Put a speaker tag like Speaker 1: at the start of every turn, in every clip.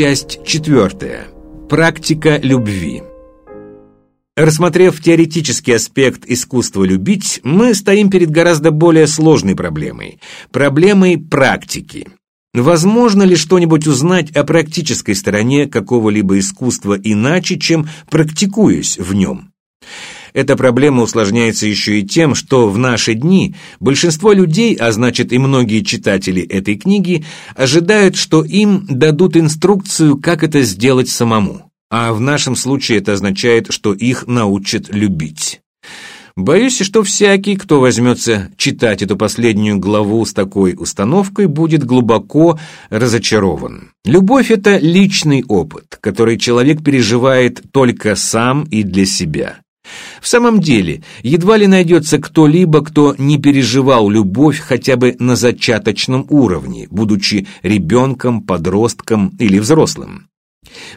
Speaker 1: Часть четвертая. Практика любви. Рассмотрев теоретический аспект искусства любить, мы стоим перед гораздо более сложной проблемой – проблемой практики. Возможно ли что-нибудь узнать о практической стороне какого-либо искусства иначе, чем практикуясь в нем? Эта проблема усложняется еще и тем, что в наши дни большинство людей, а значит и многие читатели этой книги, ожидают, что им дадут инструкцию, как это сделать самому. А в нашем случае это означает, что их научат любить. Боюсь, что всякий, кто возьмется читать эту последнюю главу с такой установкой, будет глубоко разочарован. Любовь – это личный опыт, который человек переживает только сам и для себя. В самом деле, едва ли найдется кто-либо, кто не переживал любовь хотя бы на зачаточном уровне, будучи ребенком, подростком или взрослым.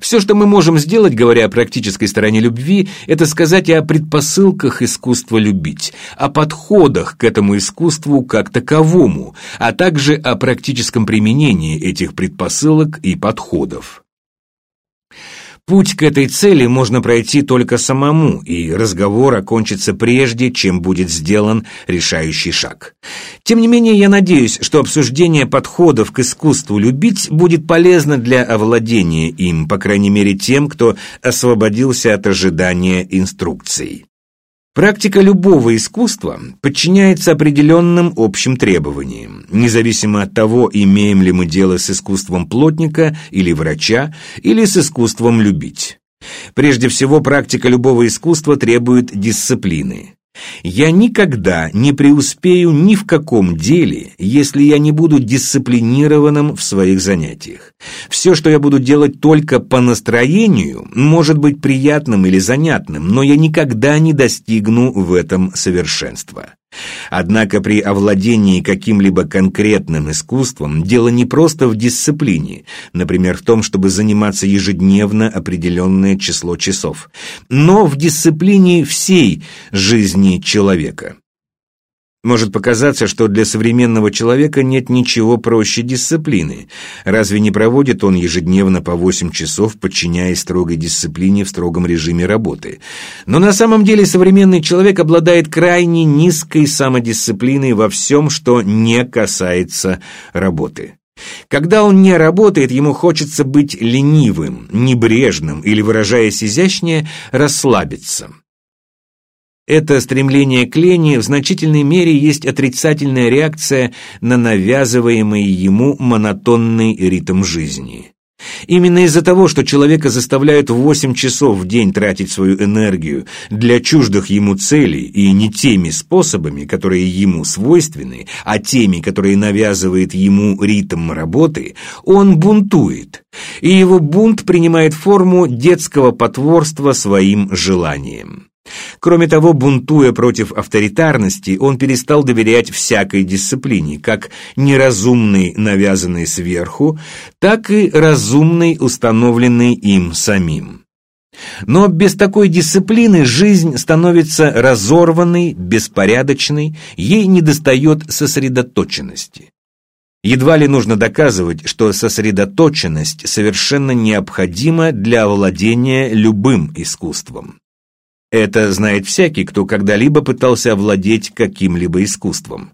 Speaker 1: Все, что мы можем сделать, говоря о практической стороне любви, это сказать о предпосылках искусства любить, о подходах к этому искусству как таковому, а также о практическом применении этих предпосылок и подходов. Путь к этой цели можно пройти только самому, и разговор окончится прежде, чем будет сделан решающий шаг. Тем не менее, я надеюсь, что обсуждение подходов к искусству любить будет полезно для овладения им, по крайней мере тем, кто освободился от ожидания инструкций. Практика любого искусства подчиняется определенным общим требованиям, независимо от того, имеем ли мы дело с искусством плотника или врача, или с искусством любить. Прежде всего, практика любого искусства требует дисциплины. Я никогда не преуспею ни в каком деле, если я не буду дисциплинированным в своих занятиях. Все, что я буду делать только по настроению, может быть приятным или занятным, но я никогда не достигну в этом совершенства. Однако при овладении каким-либо конкретным искусством дело не просто в дисциплине, например, в том, чтобы заниматься ежедневно определенное число часов, но в дисциплине всей жизни человека. Может показаться, что для современного человека нет ничего проще дисциплины. Разве не проводит он ежедневно по 8 часов, подчиняясь строгой дисциплине в строгом режиме работы? Но на самом деле современный человек обладает крайне низкой самодисциплиной во всем, что не касается работы. Когда он не работает, ему хочется быть ленивым, небрежным или, выражаясь изящнее, расслабиться. Это стремление к лени в значительной мере есть отрицательная реакция на навязываемый ему монотонный ритм жизни. Именно из-за того, что человека заставляют в 8 часов в день тратить свою энергию для чуждых ему целей и не теми способами, которые ему свойственны, а теми, которые навязывает ему ритм работы, он бунтует, и его бунт принимает форму детского потворства своим желаниям. Кроме того, бунтуя против авторитарности, он перестал доверять всякой дисциплине, как неразумной, навязанной сверху, так и разумной, установленной им самим. Но без такой дисциплины жизнь становится разорванной, беспорядочной, ей недостает сосредоточенности. Едва ли нужно доказывать, что сосредоточенность совершенно необходима для овладения любым искусством. Это знает всякий, кто когда-либо пытался овладеть каким-либо искусством.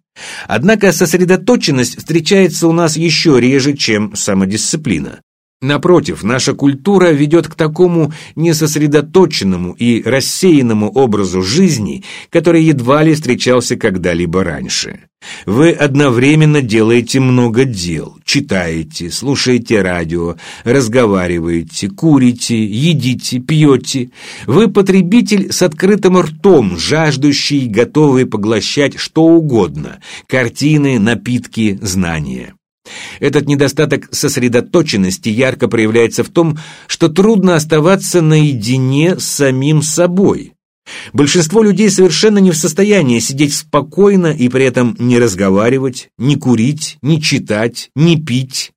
Speaker 1: Однако сосредоточенность встречается у нас еще реже, чем самодисциплина. Напротив, наша культура ведет к такому несосредоточенному и рассеянному образу жизни, который едва ли встречался когда-либо раньше. Вы одновременно делаете много дел, читаете, слушаете радио, разговариваете, курите, едите, пьете. Вы потребитель с открытым ртом, жаждущий, готовый поглощать что угодно – картины, напитки, знания. Этот недостаток сосредоточенности ярко проявляется в том, что трудно оставаться наедине с самим собой. Большинство людей совершенно не в состоянии сидеть спокойно и при этом не разговаривать, не курить, не читать, не пить.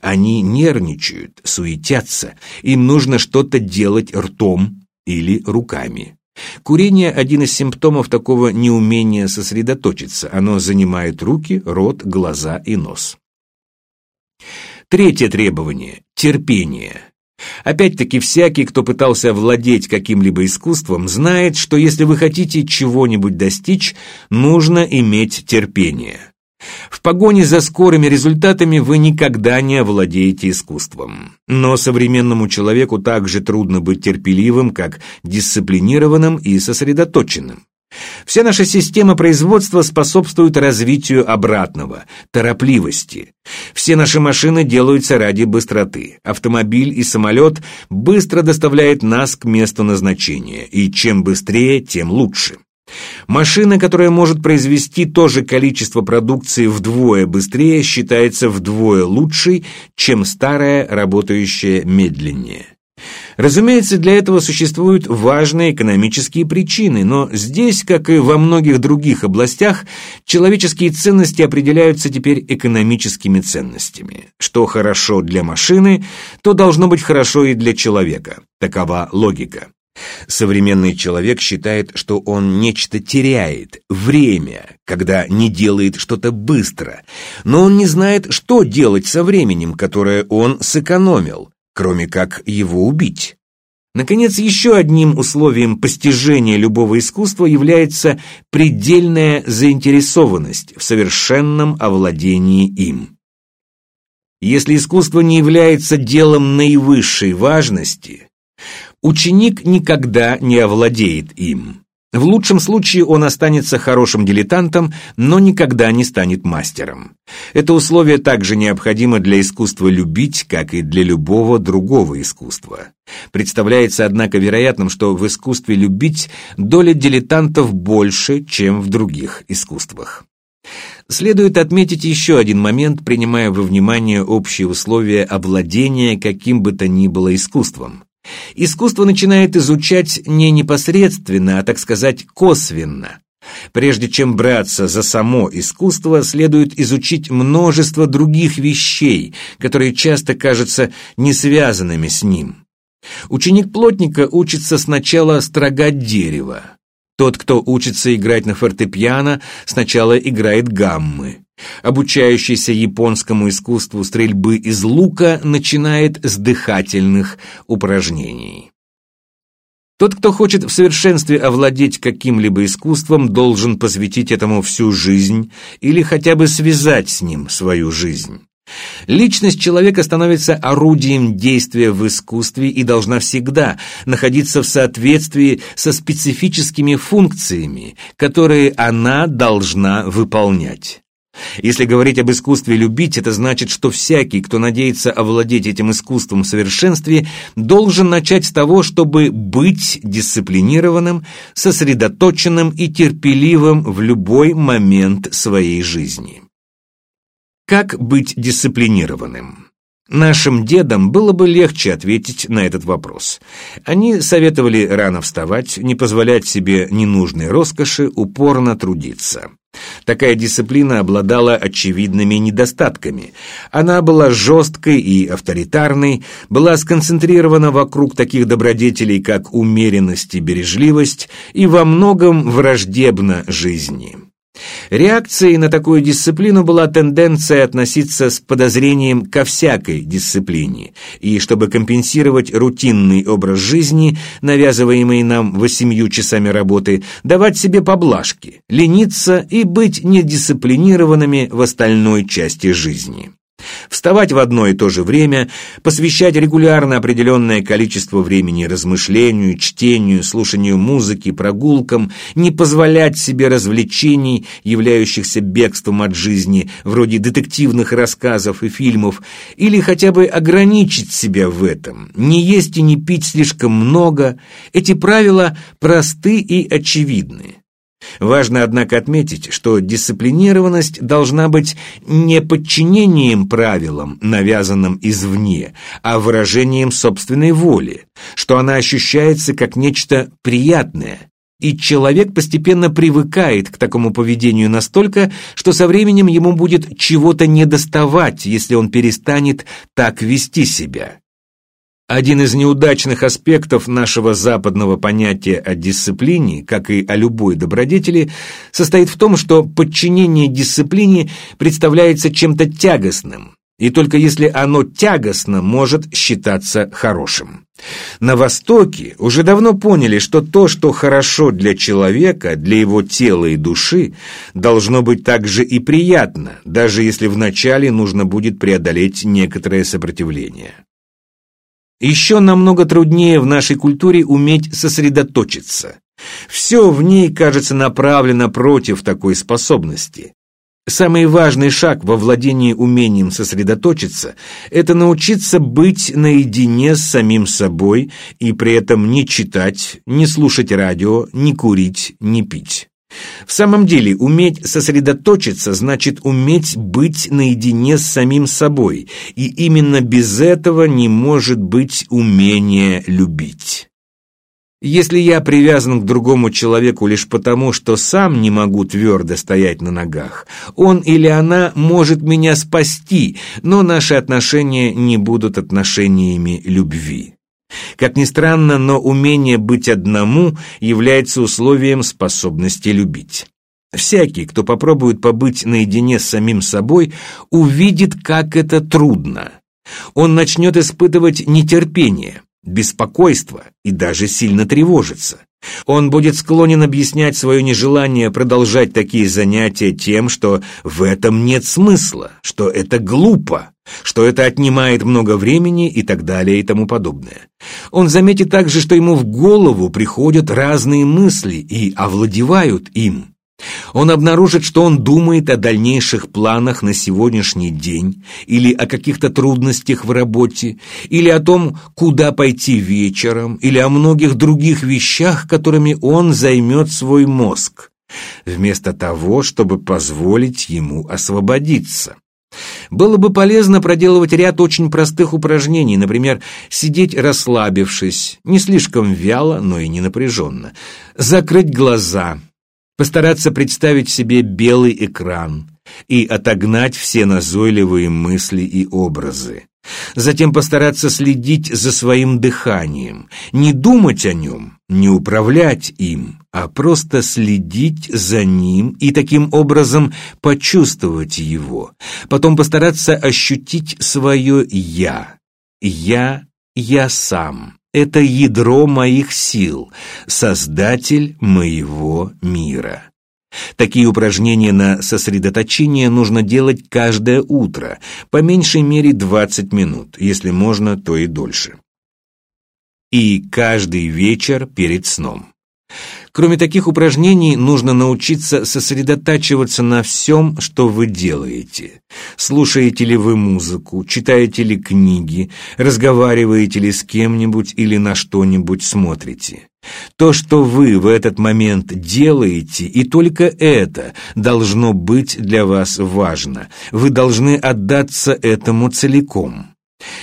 Speaker 1: Они нервничают, суетятся, им нужно что-то делать ртом или руками. Курение – один из симптомов такого неумения сосредоточиться. Оно занимает руки, рот, глаза и нос. Третье требование – терпение. Опять-таки, всякий, кто пытался овладеть каким-либо искусством, знает, что если вы хотите чего-нибудь достичь, нужно иметь терпение. В погоне за скорыми результатами вы никогда не овладеете искусством. Но современному человеку также трудно быть терпеливым, как дисциплинированным и сосредоточенным. Вся наша система производства способствует развитию обратного, торопливости. Все наши машины делаются ради быстроты. Автомобиль и самолет быстро доставляют нас к месту назначения, и чем быстрее, тем лучше. Машина, которая может произвести то же количество продукции вдвое быстрее, считается вдвое лучшей, чем старая, работающая медленнее. Разумеется, для этого существуют важные экономические причины, но здесь, как и во многих других областях, человеческие ценности определяются теперь экономическими ценностями. Что хорошо для машины, то должно быть хорошо и для человека. Такова логика. Современный человек считает, что он нечто теряет, время, когда не делает что-то быстро, но он не знает, что делать со временем, которое он сэкономил кроме как его убить. Наконец, еще одним условием постижения любого искусства является предельная заинтересованность в совершенном овладении им. Если искусство не является делом наивысшей важности, ученик никогда не овладеет им. В лучшем случае он останется хорошим дилетантом, но никогда не станет мастером. Это условие также необходимо для искусства любить, как и для любого другого искусства. Представляется, однако, вероятным, что в искусстве любить доля дилетантов больше, чем в других искусствах. Следует отметить еще один момент, принимая во внимание общие условия овладения каким бы то ни было искусством. Искусство начинает изучать не непосредственно, а, так сказать, косвенно. Прежде чем браться за само искусство, следует изучить множество других вещей, которые часто кажутся не связанными с ним. Ученик плотника учится сначала строгать дерево. Тот, кто учится играть на фортепиано, сначала играет гаммы. Обучающийся японскому искусству стрельбы из лука начинает с дыхательных упражнений. Тот, кто хочет в совершенстве овладеть каким-либо искусством, должен посвятить этому всю жизнь или хотя бы связать с ним свою жизнь. Личность человека становится орудием действия в искусстве и должна всегда находиться в соответствии со специфическими функциями, которые она должна выполнять. Если говорить об искусстве любить, это значит, что всякий, кто надеется овладеть этим искусством в совершенстве, должен начать с того, чтобы быть дисциплинированным, сосредоточенным и терпеливым в любой момент своей жизни. Как быть дисциплинированным? Нашим дедам было бы легче ответить на этот вопрос. Они советовали рано вставать, не позволять себе ненужной роскоши, упорно трудиться. Такая дисциплина обладала очевидными недостатками. Она была жесткой и авторитарной, была сконцентрирована вокруг таких добродетелей, как умеренность и бережливость, и во многом враждебна жизни. Реакцией на такую дисциплину была тенденция относиться с подозрением ко всякой дисциплине, и чтобы компенсировать рутинный образ жизни, навязываемый нам восемью часами работы, давать себе поблажки, лениться и быть недисциплинированными в остальной части жизни. Вставать в одно и то же время, посвящать регулярно определенное количество времени размышлению, чтению, слушанию музыки, прогулкам, не позволять себе развлечений, являющихся бегством от жизни, вроде детективных рассказов и фильмов, или хотя бы ограничить себя в этом, не есть и не пить слишком много, эти правила просты и очевидны. Важно, однако, отметить, что дисциплинированность должна быть не подчинением правилам, навязанным извне, а выражением собственной воли, что она ощущается как нечто приятное, и человек постепенно привыкает к такому поведению настолько, что со временем ему будет чего-то недоставать, если он перестанет так вести себя. Один из неудачных аспектов нашего западного понятия о дисциплине, как и о любой добродетели, состоит в том, что подчинение дисциплине представляется чем-то тягостным, и только если оно тягостно, может считаться хорошим. На Востоке уже давно поняли, что то, что хорошо для человека, для его тела и души, должно быть также и приятно, даже если вначале нужно будет преодолеть некоторое сопротивление. Еще намного труднее в нашей культуре уметь сосредоточиться. Все в ней, кажется, направлено против такой способности. Самый важный шаг во владении умением сосредоточиться – это научиться быть наедине с самим собой и при этом не читать, не слушать радио, не курить, не пить. В самом деле, уметь сосредоточиться значит уметь быть наедине с самим собой, и именно без этого не может быть умение любить. Если я привязан к другому человеку лишь потому, что сам не могу твердо стоять на ногах, он или она может меня спасти, но наши отношения не будут отношениями любви. Как ни странно, но умение быть одному является условием способности любить. Всякий, кто попробует побыть наедине с самим собой, увидит, как это трудно. Он начнет испытывать нетерпение, беспокойство и даже сильно тревожится. Он будет склонен объяснять свое нежелание продолжать такие занятия тем, что в этом нет смысла, что это глупо, что это отнимает много времени и так далее и тому подобное. Он заметит также, что ему в голову приходят разные мысли и овладевают им. Он обнаружит, что он думает о дальнейших планах на сегодняшний день, или о каких-то трудностях в работе, или о том, куда пойти вечером, или о многих других вещах, которыми он займет свой мозг, вместо того, чтобы позволить ему освободиться. Было бы полезно проделывать ряд очень простых упражнений, например, сидеть расслабившись, не слишком вяло, но и не напряженно, закрыть глаза – постараться представить себе белый экран и отогнать все назойливые мысли и образы. Затем постараться следить за своим дыханием, не думать о нем, не управлять им, а просто следить за ним и таким образом почувствовать его. Потом постараться ощутить свое «я». «Я, я сам». Это ядро моих сил, создатель моего мира. Такие упражнения на сосредоточение нужно делать каждое утро, по меньшей мере 20 минут, если можно, то и дольше. И каждый вечер перед сном. Кроме таких упражнений, нужно научиться сосредотачиваться на всем, что вы делаете. Слушаете ли вы музыку, читаете ли книги, разговариваете ли с кем-нибудь или на что-нибудь смотрите. То, что вы в этот момент делаете, и только это должно быть для вас важно. Вы должны отдаться этому целиком.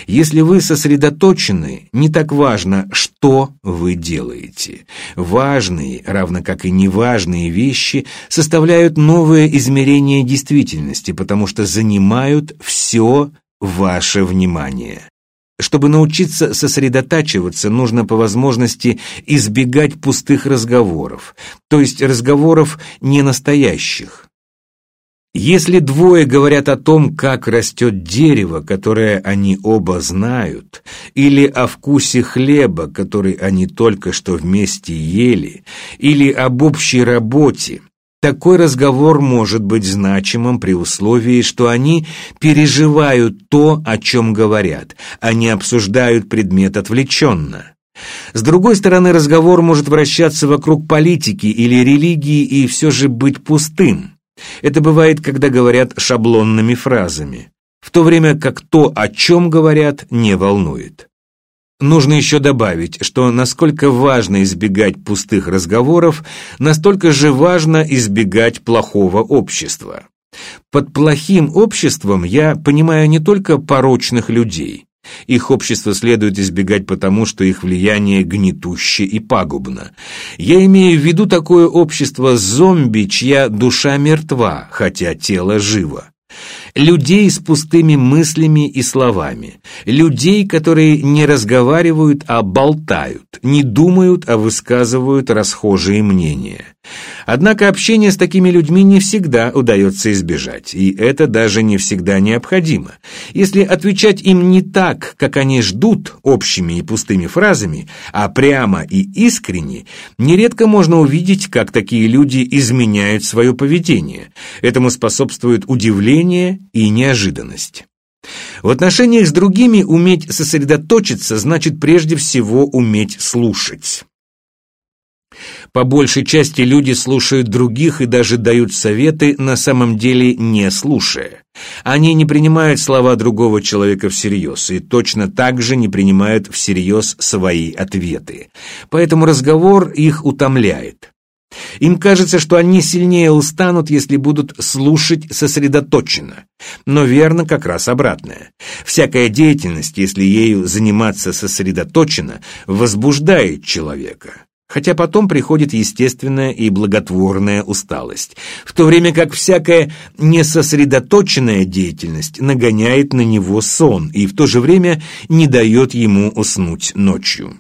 Speaker 1: Если вы сосредоточены, не так важно, что вы делаете. Важные, равно как и неважные вещи, составляют новое измерение действительности, потому что занимают все ваше внимание. Чтобы научиться сосредотачиваться, нужно по возможности избегать пустых разговоров, то есть разговоров ненастоящих. Если двое говорят о том, как растет дерево, которое они оба знают, или о вкусе хлеба, который они только что вместе ели, или об общей работе, такой разговор может быть значимым при условии, что они переживают то, о чем говорят, а не обсуждают предмет отвлеченно. С другой стороны, разговор может вращаться вокруг политики или религии и все же быть пустым. Это бывает, когда говорят шаблонными фразами, в то время как то, о чем говорят, не волнует. Нужно еще добавить, что насколько важно избегать пустых разговоров, настолько же важно избегать плохого общества. Под плохим обществом я понимаю не только порочных людей, их общество следует избегать потому, что их влияние гнетуще и пагубно. Я имею в виду такое общество зомби, чья душа мертва, хотя тело живо. Людей с пустыми мыслями и словами. Людей, которые не разговаривают, а болтают, не думают, а высказывают расхожие мнения. Однако общение с такими людьми не всегда удается избежать, и это даже не всегда необходимо. Если отвечать им не так, как они ждут, общими и пустыми фразами, а прямо и искренне, нередко можно увидеть, как такие люди изменяют свое поведение. Этому способствует удивление и неожиданность. В отношениях с другими уметь сосредоточиться значит прежде всего уметь слушать. По большей части люди слушают других и даже дают советы, на самом деле не слушая. Они не принимают слова другого человека всерьез и точно так же не принимают всерьез свои ответы. Поэтому разговор их утомляет. Им кажется, что они сильнее устанут, если будут слушать сосредоточенно. Но верно как раз обратное. Всякая деятельность, если ею заниматься сосредоточенно, возбуждает человека. Хотя потом приходит естественная и благотворная усталость, в то время как всякая несосредоточенная деятельность нагоняет на него сон и в то же время не дает ему уснуть ночью.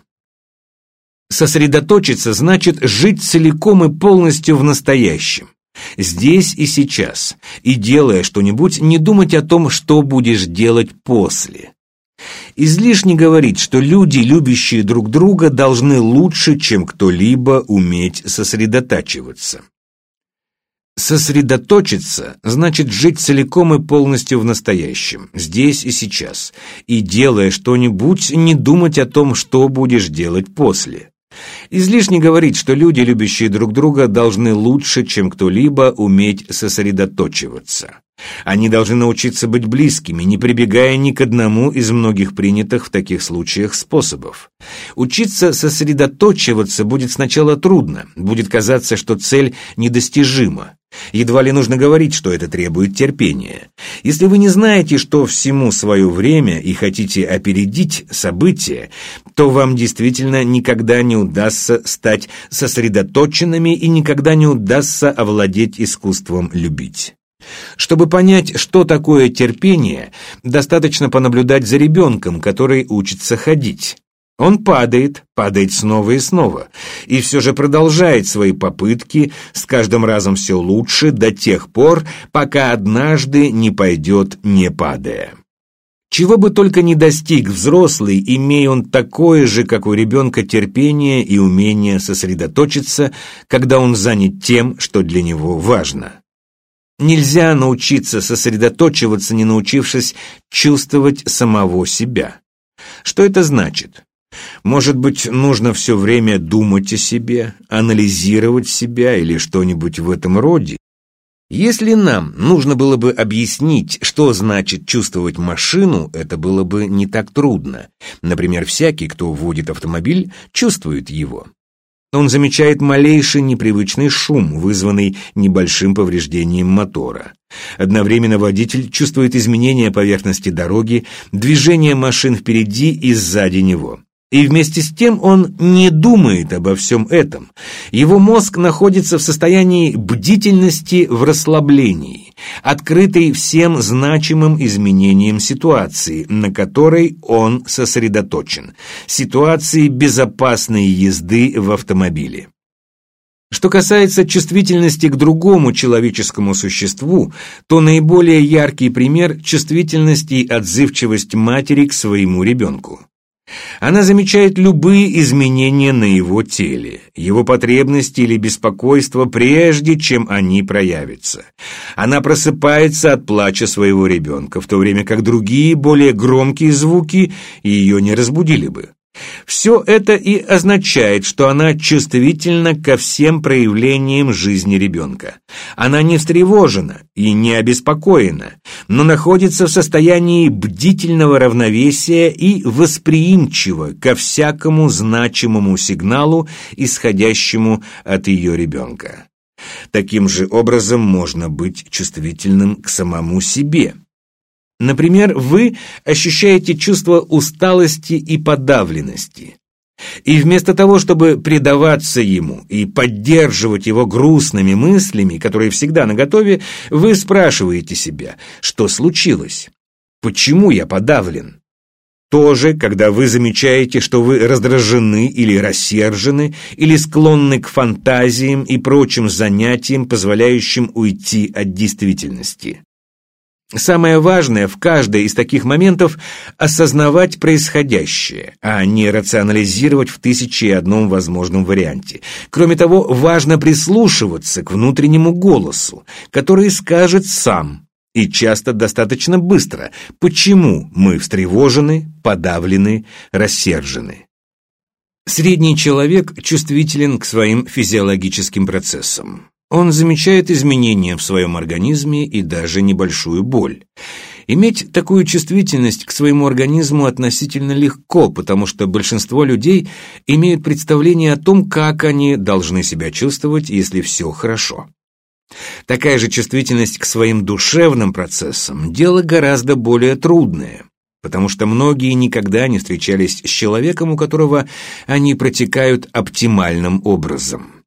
Speaker 1: Сосредоточиться значит жить целиком и полностью в настоящем. Здесь и сейчас, и делая что-нибудь, не думать о том, что будешь делать после. Излишне говорить, что люди, любящие друг друга, должны лучше, чем кто-либо, уметь сосредотачиваться. Сосредоточиться значит жить целиком и полностью в настоящем, здесь и сейчас, и, делая что-нибудь, не думать о том, что будешь делать после. Излишне говорить, что люди, любящие друг друга, должны лучше, чем кто-либо, уметь сосредоточиваться. Они должны научиться быть близкими, не прибегая ни к одному из многих принятых в таких случаях способов. Учиться сосредоточиваться будет сначала трудно, будет казаться, что цель недостижима. Едва ли нужно говорить, что это требует терпения. Если вы не знаете, что всему свое время и хотите опередить события, то вам действительно никогда не удастся стать сосредоточенными и никогда не удастся овладеть искусством любить. Чтобы понять, что такое терпение, достаточно понаблюдать за ребенком, который учится ходить. Он падает, падает снова и снова, и все же продолжает свои попытки, с каждым разом все лучше, до тех пор, пока однажды не пойдет, не падая. Чего бы только не достиг взрослый, имея он такое же, как у ребенка, терпение и умение сосредоточиться, когда он занят тем, что для него важно. Нельзя научиться сосредоточиваться, не научившись чувствовать самого себя. Что это значит? Может быть, нужно все время думать о себе, анализировать себя или что-нибудь в этом роде? Если нам нужно было бы объяснить, что значит чувствовать машину, это было бы не так трудно. Например, всякий, кто водит автомобиль, чувствует его. Он замечает малейший непривычный шум, вызванный небольшим повреждением мотора. Одновременно водитель чувствует изменения поверхности дороги, движение машин впереди и сзади него. И вместе с тем он не думает обо всем этом. Его мозг находится в состоянии бдительности в расслаблении, открытый всем значимым изменениям ситуации, на которой он сосредоточен, ситуации безопасной езды в автомобиле. Что касается чувствительности к другому человеческому существу, то наиболее яркий пример – чувствительность и отзывчивость матери к своему ребенку. Она замечает любые изменения на его теле, его потребности или беспокойство, прежде чем они проявятся. Она просыпается от плача своего ребенка, в то время как другие, более громкие звуки ее не разбудили бы. Все это и означает, что она чувствительна ко всем проявлениям жизни ребенка. Она не встревожена и не обеспокоена, но находится в состоянии бдительного равновесия и восприимчива ко всякому значимому сигналу, исходящему от ее ребенка. Таким же образом можно быть чувствительным к самому себе. Например, вы ощущаете чувство усталости и подавленности. И вместо того, чтобы предаваться ему и поддерживать его грустными мыслями, которые всегда наготове, вы спрашиваете себя, что случилось? Почему я подавлен? тоже, когда вы замечаете, что вы раздражены или рассержены, или склонны к фантазиям и прочим занятиям, позволяющим уйти от действительности. Самое важное в каждой из таких моментов – осознавать происходящее, а не рационализировать в тысяче и одном возможном варианте. Кроме того, важно прислушиваться к внутреннему голосу, который скажет сам, и часто достаточно быстро, почему мы встревожены, подавлены, рассержены. Средний человек чувствителен к своим физиологическим процессам. Он замечает изменения в своем организме и даже небольшую боль. Иметь такую чувствительность к своему организму относительно легко, потому что большинство людей имеют представление о том, как они должны себя чувствовать, если все хорошо. Такая же чувствительность к своим душевным процессам – дело гораздо более трудное, потому что многие никогда не встречались с человеком, у которого они протекают оптимальным образом.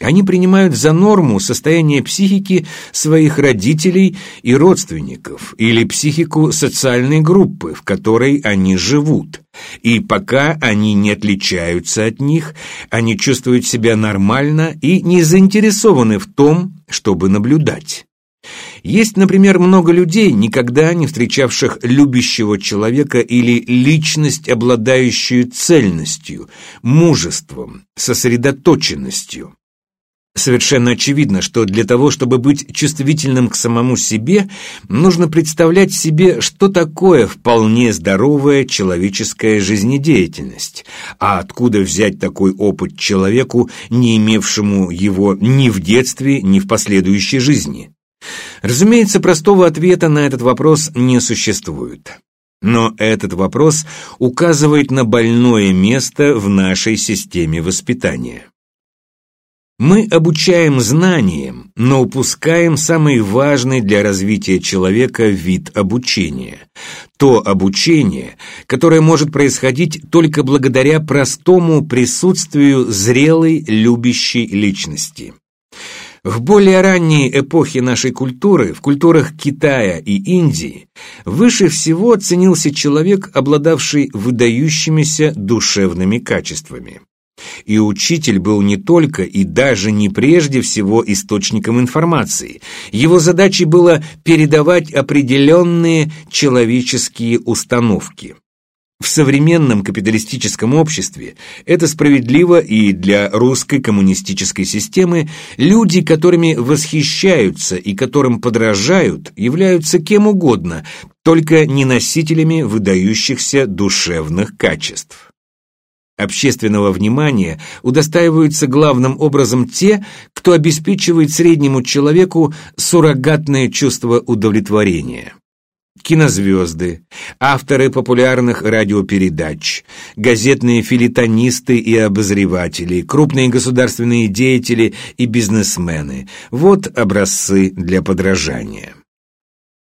Speaker 1: Они принимают за норму состояние психики своих родителей и родственников или психику социальной группы, в которой они живут. И пока они не отличаются от них, они чувствуют себя нормально и не заинтересованы в том, чтобы наблюдать. Есть, например, много людей, никогда не встречавших любящего человека или личность, обладающую цельностью, мужеством, сосредоточенностью. Совершенно очевидно, что для того, чтобы быть чувствительным к самому себе, нужно представлять себе, что такое вполне здоровая человеческая жизнедеятельность, а откуда взять такой опыт человеку, не имевшему его ни в детстве, ни в последующей жизни. Разумеется, простого ответа на этот вопрос не существует. Но этот вопрос указывает на больное место в нашей системе воспитания. Мы обучаем знаниям, но упускаем самый важный для развития человека вид обучения. То обучение, которое может происходить только благодаря простому присутствию зрелой, любящей личности. В более ранние эпохи нашей культуры, в культурах Китая и Индии, выше всего ценился человек, обладавший выдающимися душевными качествами. И учитель был не только и даже не прежде всего источником информации. Его задачей было передавать определенные человеческие установки. В современном капиталистическом обществе это справедливо и для русской коммунистической системы люди, которыми восхищаются и которым подражают, являются кем угодно, только не носителями выдающихся душевных качеств. Общественного внимания удостаиваются главным образом те, кто обеспечивает среднему человеку суррогатное чувство удовлетворения. Кинозвезды, авторы популярных радиопередач, газетные филитонисты и обозреватели, крупные государственные деятели и бизнесмены – вот образцы для подражания.